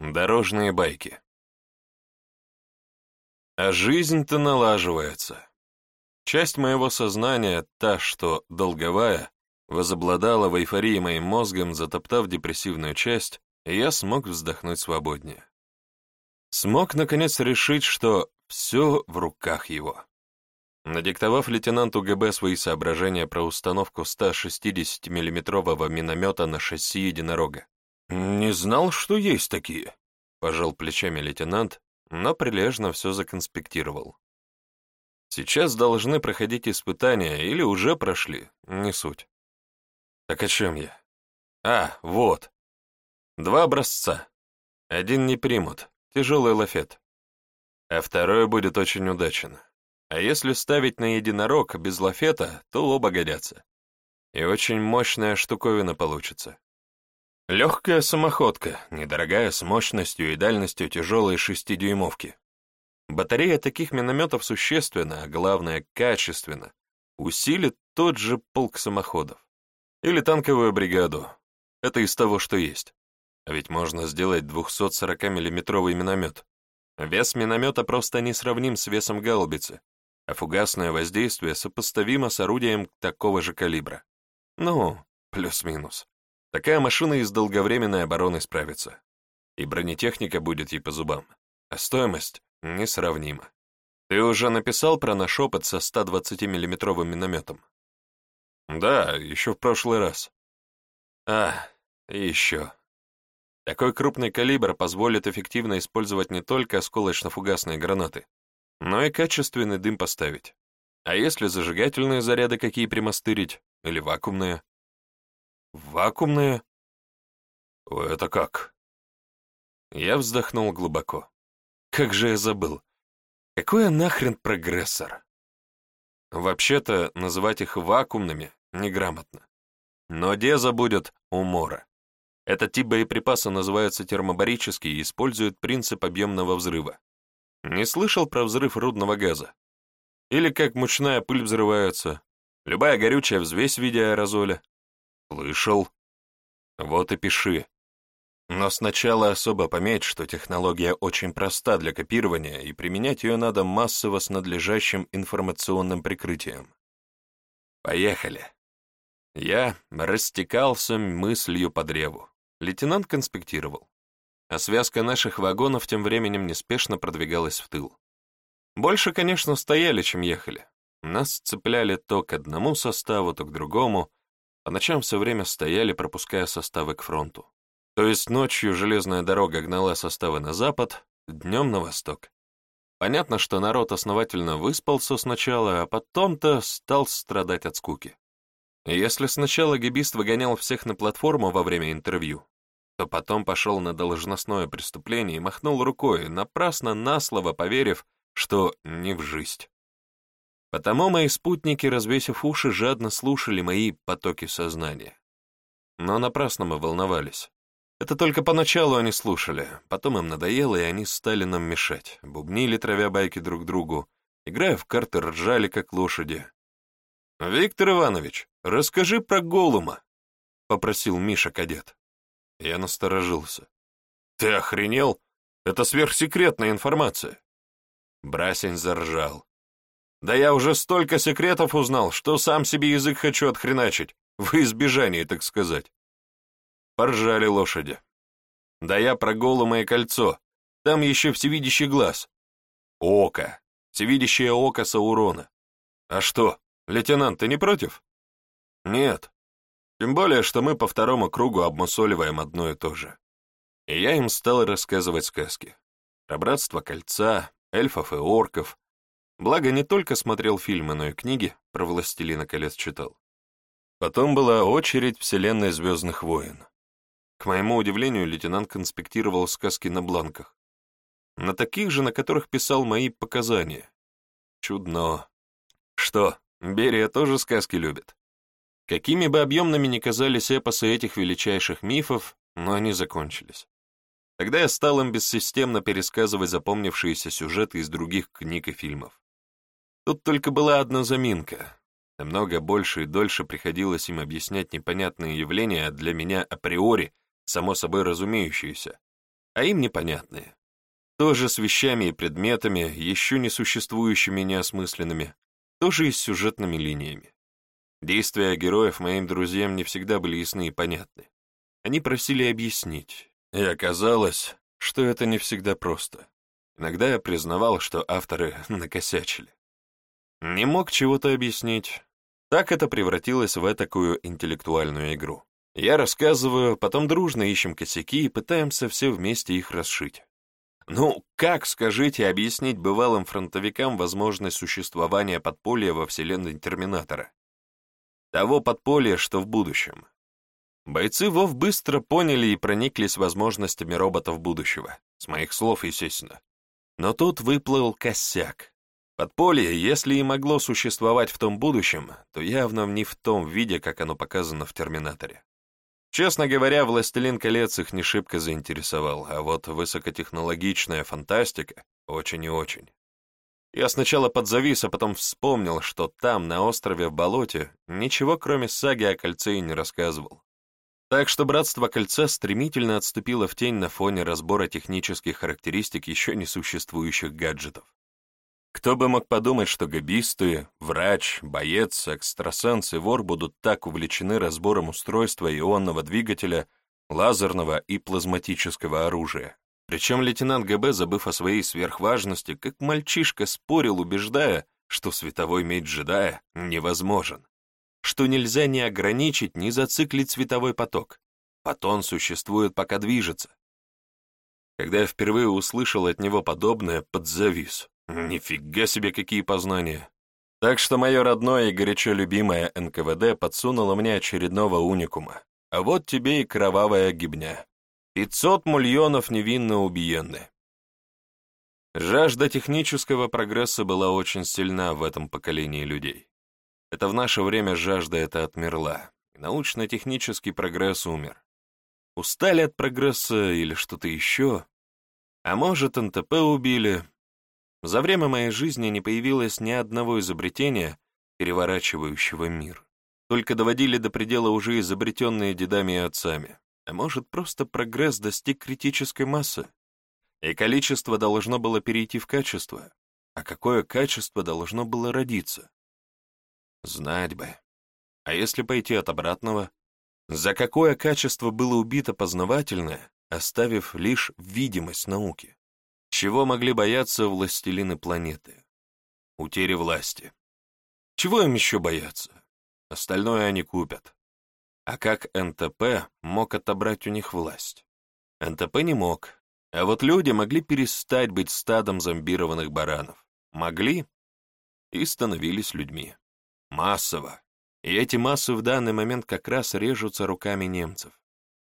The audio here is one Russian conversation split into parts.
Дорожные байки. А жизнь-то налаживается. Часть моего сознания, та, что долговая, возобладала в эйфории моим мозгом, затоптав депрессивную часть, и я смог вздохнуть свободнее. Смог, наконец, решить, что все в руках его. Надиктовав лейтенанту ГБ свои соображения про установку 160 миллиметрового миномета на шасси единорога, «Не знал, что есть такие», — пожал плечами лейтенант, но прилежно все законспектировал. «Сейчас должны проходить испытания или уже прошли, не суть». «Так о чем я?» «А, вот. Два образца. Один не примут, тяжелый лафет. А второй будет очень удачен. А если ставить на единорог без лафета, то оба годятся. И очень мощная штуковина получится. Легкая самоходка, недорогая с мощностью и дальностью тяжелой шестидюймовки. Батарея таких минометов существенно, а главное – качественно, усилит тот же полк самоходов. Или танковую бригаду. Это из того, что есть. А ведь можно сделать 240 миллиметровый миномет. Вес миномета просто не сравним с весом гаубицы, а фугасное воздействие сопоставимо с орудием такого же калибра. Ну, плюс-минус. Такая машина из долговременной обороны справится. И бронетехника будет ей по зубам. А стоимость несравнима. Ты уже написал про наш опыт со 120-миллиметровым минометом? Да, еще в прошлый раз. А, еще. Такой крупный калибр позволит эффективно использовать не только осколочно-фугасные гранаты, но и качественный дым поставить. А если зажигательные заряды какие примастырить, или вакуумные? вакуумные?» «Это как?» Я вздохнул глубоко. «Как же я забыл! Какой нахрен прогрессор?» Вообще-то, называть их вакуумными неграмотно. Но где забудет умора. Этот тип боеприпаса называется термобарический и использует принцип объемного взрыва. Не слышал про взрыв рудного газа? Или как мучная пыль взрывается? Любая горючая взвесь в виде аэрозоля? Слышал? Вот и пиши. Но сначала особо пометь, что технология очень проста для копирования, и применять ее надо массово с надлежащим информационным прикрытием. Поехали. Я растекался мыслью по древу. Лейтенант конспектировал. А связка наших вагонов тем временем неспешно продвигалась в тыл. Больше, конечно, стояли, чем ехали. Нас цепляли то к одному составу, то к другому, по ночам все время стояли, пропуская составы к фронту. То есть ночью железная дорога гнала составы на запад, днем на восток. Понятно, что народ основательно выспался сначала, а потом-то стал страдать от скуки. И если сначала гибист выгонял всех на платформу во время интервью, то потом пошел на должностное преступление и махнул рукой, напрасно на слово поверив, что не в жизнь. Потому мои спутники, развесив уши, жадно слушали мои потоки сознания. Но напрасно мы волновались. Это только поначалу они слушали, потом им надоело, и они стали нам мешать, бубнили, травя байки друг другу, играя в карты, ржали, как лошади. «Виктор Иванович, расскажи про Голума», — попросил Миша кадет. Я насторожился. «Ты охренел? Это сверхсекретная информация!» Брасень заржал. Да я уже столько секретов узнал, что сам себе язык хочу отхреначить, в избежание, так сказать. Поржали лошади. Да я про голумое кольцо. Там еще всевидящий глаз. Око. Всевидящее око Саурона. А что, лейтенант, ты не против? Нет. Тем более, что мы по второму кругу обмусоливаем одно и то же. И я им стал рассказывать сказки. Про братство кольца, эльфов и орков, Благо, не только смотрел фильмы, но и книги, про «Властелина колец» читал. Потом была очередь вселенной «Звездных войн». К моему удивлению, лейтенант конспектировал сказки на бланках. На таких же, на которых писал мои показания. Чудно. Что, Берия тоже сказки любит? Какими бы объемными ни казались эпосы этих величайших мифов, но они закончились. Тогда я стал им бессистемно пересказывать запомнившиеся сюжеты из других книг и фильмов. Тут только была одна заминка. Намного больше и дольше приходилось им объяснять непонятные явления для меня априори, само собой разумеющиеся, а им непонятные. Тоже с вещами и предметами, еще не существующими неосмысленными, тоже и с сюжетными линиями. Действия героев моим друзьям не всегда были ясны и понятны. Они просили объяснить, и оказалось, что это не всегда просто. Иногда я признавал, что авторы накосячили не мог чего-то объяснить. Так это превратилось в такую интеллектуальную игру. Я рассказываю, потом дружно ищем косяки и пытаемся все вместе их расшить. Ну, как, скажите, объяснить бывалым фронтовикам возможность существования подполья во вселенной Терминатора? Того подполья, что в будущем. Бойцы ВОВ быстро поняли и прониклись возможностями роботов будущего. С моих слов, естественно. Но тут выплыл косяк. Подполье, если и могло существовать в том будущем, то явно не в том виде, как оно показано в «Терминаторе». Честно говоря, «Властелин колец» их не шибко заинтересовал, а вот высокотехнологичная фантастика очень и очень. Я сначала подзавис, а потом вспомнил, что там, на острове в болоте, ничего кроме саги о кольце и не рассказывал. Так что «Братство кольца» стремительно отступило в тень на фоне разбора технических характеристик еще не существующих гаджетов. Кто бы мог подумать, что габисты, врач, боец, экстрасенс и вор будут так увлечены разбором устройства ионного двигателя, лазерного и плазматического оружия. Причем лейтенант ГБ, забыв о своей сверхважности, как мальчишка спорил, убеждая, что световой меч джедая невозможен, что нельзя ни ограничить, ни зациклить световой поток. Потон существует, пока движется. Когда я впервые услышал от него подобное, подзавис. Нифига себе, какие познания! Так что мое родное и горячо любимое НКВД подсунуло мне очередного уникума. А вот тебе и кровавая гибня. 500 миллионов невинно убиены. Жажда технического прогресса была очень сильна в этом поколении людей. Это в наше время жажда эта отмерла, научно-технический прогресс умер. Устали от прогресса или что-то еще? А может, НТП убили, за время моей жизни не появилось ни одного изобретения, переворачивающего мир. Только доводили до предела уже изобретенные дедами и отцами. А может, просто прогресс достиг критической массы? И количество должно было перейти в качество. А какое качество должно было родиться? Знать бы. А если пойти от обратного? За какое качество было убито познавательное, оставив лишь видимость науки? Чего могли бояться властелины планеты? Утери власти. Чего им еще бояться? Остальное они купят. А как НТП мог отобрать у них власть? НТП не мог. А вот люди могли перестать быть стадом зомбированных баранов. Могли и становились людьми. Массово. И эти массы в данный момент как раз режутся руками немцев.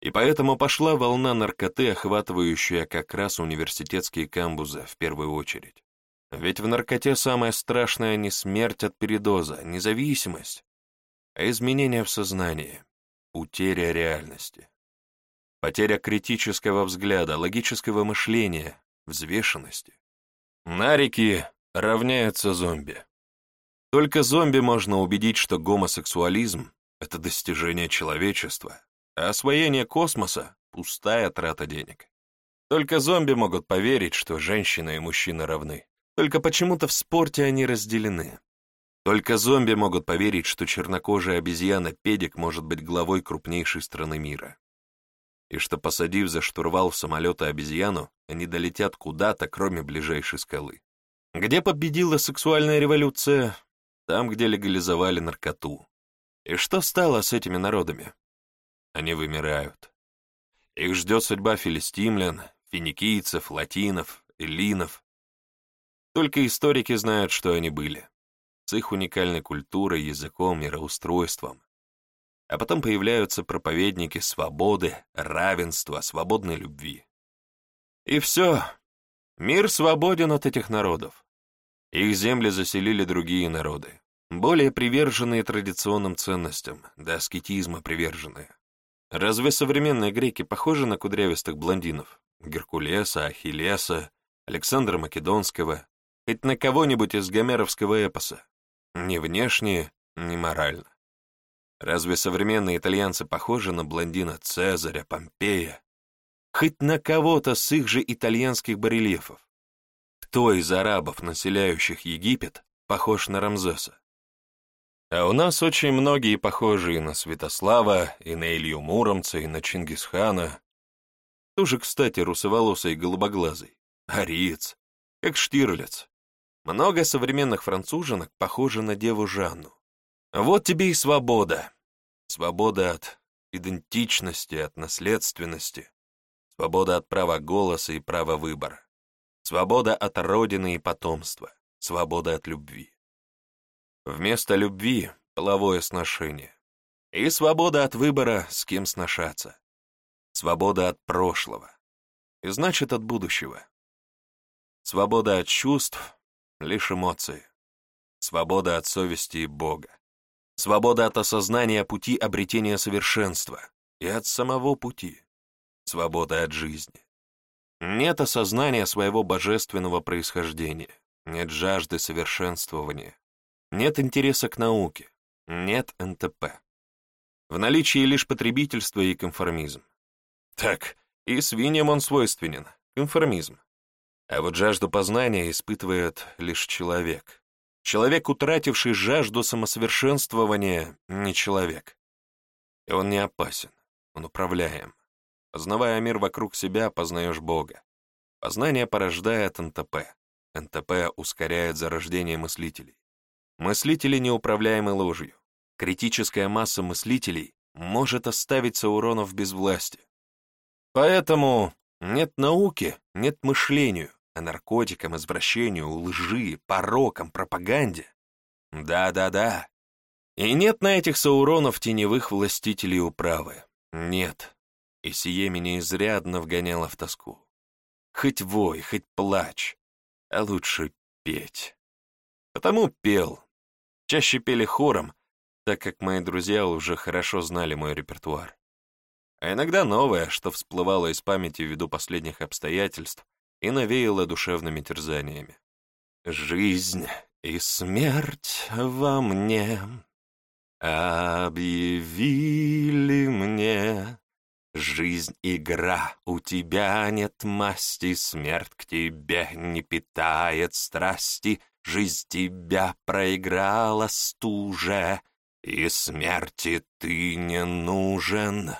И поэтому пошла волна наркоты, охватывающая как раз университетские камбузы в первую очередь. Ведь в наркоте самое страшное не смерть от передоза, а независимость, а изменение в сознании, утеря реальности. Потеря критического взгляда, логического мышления, взвешенности. Нарики равняются зомби. Только зомби можно убедить, что гомосексуализм — это достижение человечества, Освоение космоса — пустая трата денег. Только зомби могут поверить, что женщина и мужчина равны. Только почему-то в спорте они разделены. Только зомби могут поверить, что чернокожая обезьяна-педик может быть главой крупнейшей страны мира. И что, посадив за штурвал самолета обезьяну, они долетят куда-то, кроме ближайшей скалы. Где победила сексуальная революция? Там, где легализовали наркоту. И что стало с этими народами? они вымирают. Их ждет судьба филистимлян, финикийцев, латинов, эллинов. Только историки знают, что они были, с их уникальной культурой, языком, мироустройством. А потом появляются проповедники свободы, равенства, свободной любви. И все. Мир свободен от этих народов. Их земли заселили другие народы, более приверженные традиционным ценностям, до аскетизма приверженные. Разве современные греки похожи на кудрявистых блондинов? Геркулеса, Ахиллеса, Александра Македонского, хоть на кого-нибудь из гомеровского эпоса? Ни внешне, ни морально. Разве современные итальянцы похожи на блондина Цезаря, Помпея? Хоть на кого-то с их же итальянских барельефов? Кто из арабов, населяющих Египет, похож на Рамзеса? А у нас очень многие похожие на Святослава, и на Илью Муромца, и на Чингисхана. Тоже, кстати, русоволосый и голубоглазый. Ариец, как Штирлиц. Много современных француженок похожи на деву Жанну. Вот тебе и свобода. Свобода от идентичности, от наследственности. Свобода от права голоса и права выбора. Свобода от родины и потомства. Свобода от любви. Вместо любви — половое сношение. И свобода от выбора, с кем сношаться. Свобода от прошлого. И значит, от будущего. Свобода от чувств — лишь эмоции. Свобода от совести и Бога. Свобода от осознания пути обретения совершенства и от самого пути. Свобода от жизни. Нет осознания своего божественного происхождения, нет жажды совершенствования, нет интереса к науке, нет НТП. В наличии лишь потребительство и конформизм. Так, и свиньям он свойственен, конформизм. А вот жажду познания испытывает лишь человек. Человек, утративший жажду самосовершенствования, не человек. И он не опасен, он управляем. Познавая мир вокруг себя, познаешь Бога. Познание порождает НТП. НТП ускоряет зарождение мыслителей. Мыслители неуправляемы ложью. Критическая масса мыслителей может оставить Сауронов без власти. Поэтому нет науки, нет мышлению, а наркотикам, извращению, лжи, порокам, пропаганде. Да-да-да. И нет на этих Сауронов теневых властителей управы. Нет. И сие меня изрядно вгоняло в тоску. Хоть вой, хоть плач, а лучше петь. Потому пел, Чаще пели хором, так как мои друзья уже хорошо знали мой репертуар. А иногда новое, что всплывало из памяти ввиду последних обстоятельств и навеяло душевными терзаниями. «Жизнь и смерть во мне объявили мне, жизнь — игра, у тебя нет масти, смерть к тебе не питает страсти». Жизнь тебя проиграла стужа, и смерти ты не нужен.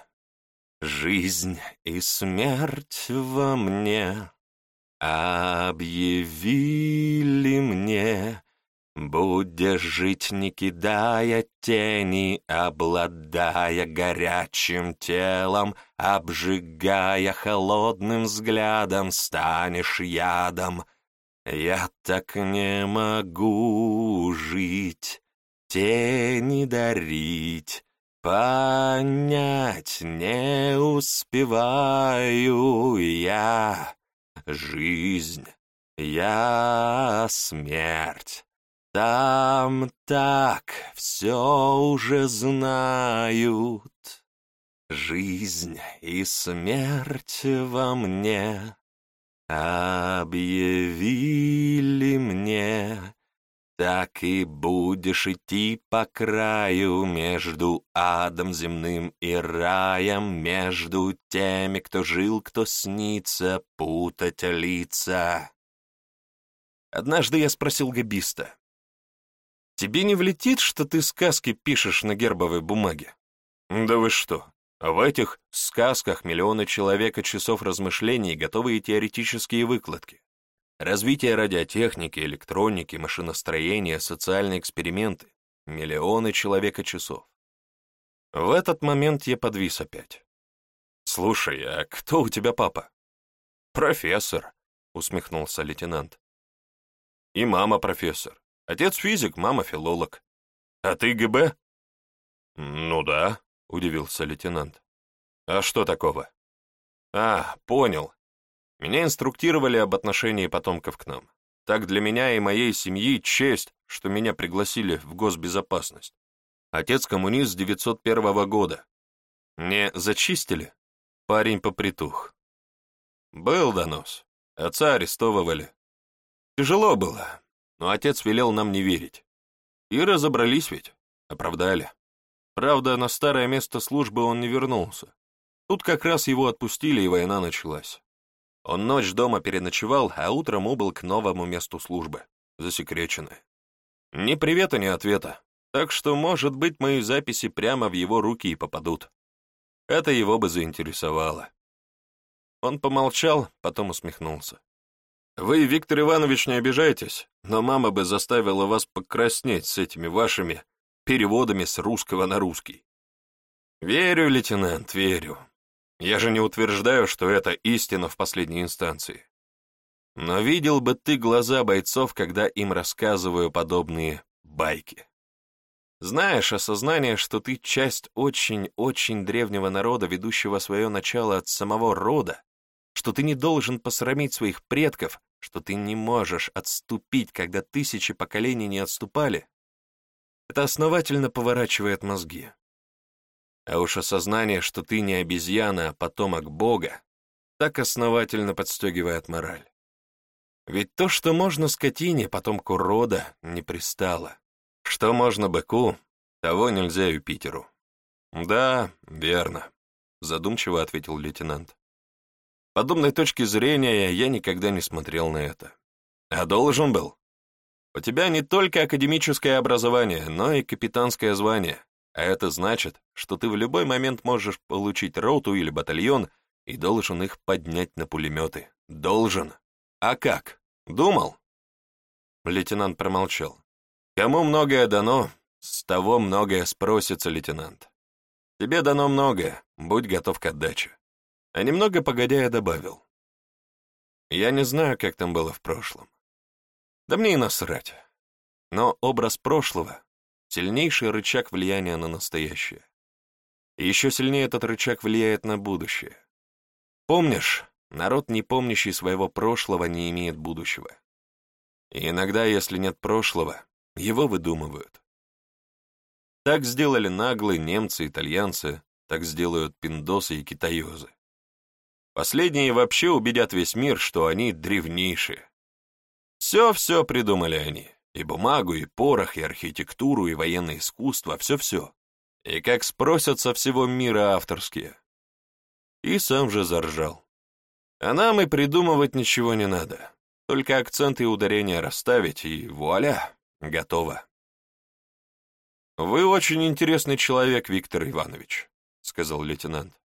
Жизнь и смерть во мне объявили мне, Будешь жить, не кидая тени, обладая горячим телом, обжигая холодным взглядом, станешь ядом — я так не могу жить, тени дарить, понять не успеваю я. Жизнь, я смерть. Там так все уже знают. Жизнь и смерть во мне Объявили мне, так и будешь идти по краю между адом земным и раем, между теми, кто жил, кто снится, путать лица. Однажды я спросил габиста, «Тебе не влетит, что ты сказки пишешь на гербовой бумаге?» «Да вы что, а в этих сказках миллионы человека часов размышлений готовые теоретические выкладки. Развитие радиотехники, электроники, машиностроения, социальные эксперименты. Миллионы человека часов. В этот момент я подвис опять. «Слушай, а кто у тебя папа?» «Профессор», — усмехнулся лейтенант. «И мама профессор. Отец физик, мама филолог. А ты ГБ?» «Ну да», — удивился лейтенант. «А что такого?» «А, понял. Меня инструктировали об отношении потомков к нам. Так для меня и моей семьи честь, что меня пригласили в госбезопасность. Отец коммунист с 901 года. Не зачистили?» Парень попритух. «Был донос. Отца арестовывали. Тяжело было, но отец велел нам не верить. И разобрались ведь, оправдали. Правда, на старое место службы он не вернулся. Тут как раз его отпустили, и война началась. Он ночь дома переночевал, а утром убыл к новому месту службы, засекреченное. Ни привета, ни ответа. Так что, может быть, мои записи прямо в его руки и попадут. Это его бы заинтересовало. Он помолчал, потом усмехнулся. «Вы, Виктор Иванович, не обижайтесь, но мама бы заставила вас покраснеть с этими вашими переводами с русского на русский. Верю, лейтенант, верю. Я же не утверждаю, что это истина в последней инстанции. Но видел бы ты глаза бойцов, когда им рассказываю подобные байки. Знаешь, осознание, что ты часть очень-очень древнего народа, ведущего свое начало от самого рода, что ты не должен посрамить своих предков, что ты не можешь отступить, когда тысячи поколений не отступали, это основательно поворачивает мозги. А уж осознание, что ты не обезьяна, а потомок Бога, так основательно подстегивает мораль. Ведь то, что можно скотине, потомку рода, не пристало. Что можно быку, того нельзя Юпитеру. Да, верно, задумчиво ответил лейтенант. Подобной точки зрения я никогда не смотрел на это. А должен был. У тебя не только академическое образование, но и капитанское звание. А это значит, что ты в любой момент можешь получить роту или батальон и должен их поднять на пулеметы. Должен. А как? Думал?» Лейтенант промолчал. «Кому многое дано, с того многое спросится, лейтенант. Тебе дано многое, будь готов к отдаче». А немного погодя я добавил. «Я не знаю, как там было в прошлом. Да мне и насрать. Но образ прошлого — сильнейший рычаг влияния на настоящее. И еще сильнее этот рычаг влияет на будущее. Помнишь, народ, не помнящий своего прошлого, не имеет будущего. И иногда, если нет прошлого, его выдумывают. Так сделали наглые немцы, итальянцы, так сделают пиндосы и китаёзы. Последние вообще убедят весь мир, что они древнейшие. Все-все придумали они. И бумагу, и порох, и архитектуру, и военное искусство, все-все. И как спросят со всего мира авторские. И сам же заржал. А нам и придумывать ничего не надо. Только акценты и ударения расставить, и вуаля, готово. «Вы очень интересный человек, Виктор Иванович», — сказал лейтенант.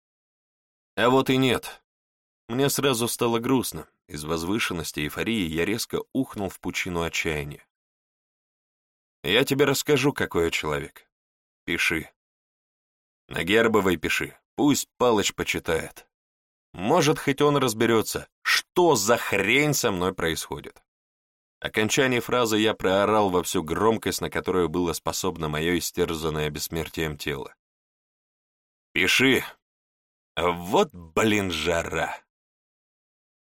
«А вот и нет. Мне сразу стало грустно. Из возвышенности эйфории я резко ухнул в пучину отчаяния. «Я тебе расскажу, какой я человек. Пиши. На Гербовой пиши, пусть Палыч почитает. Может, хоть он разберется, что за хрень со мной происходит». Окончание фразы я проорал во всю громкость, на которую было способно мое истерзанное бессмертием тело. «Пиши! Вот, блин, жара!»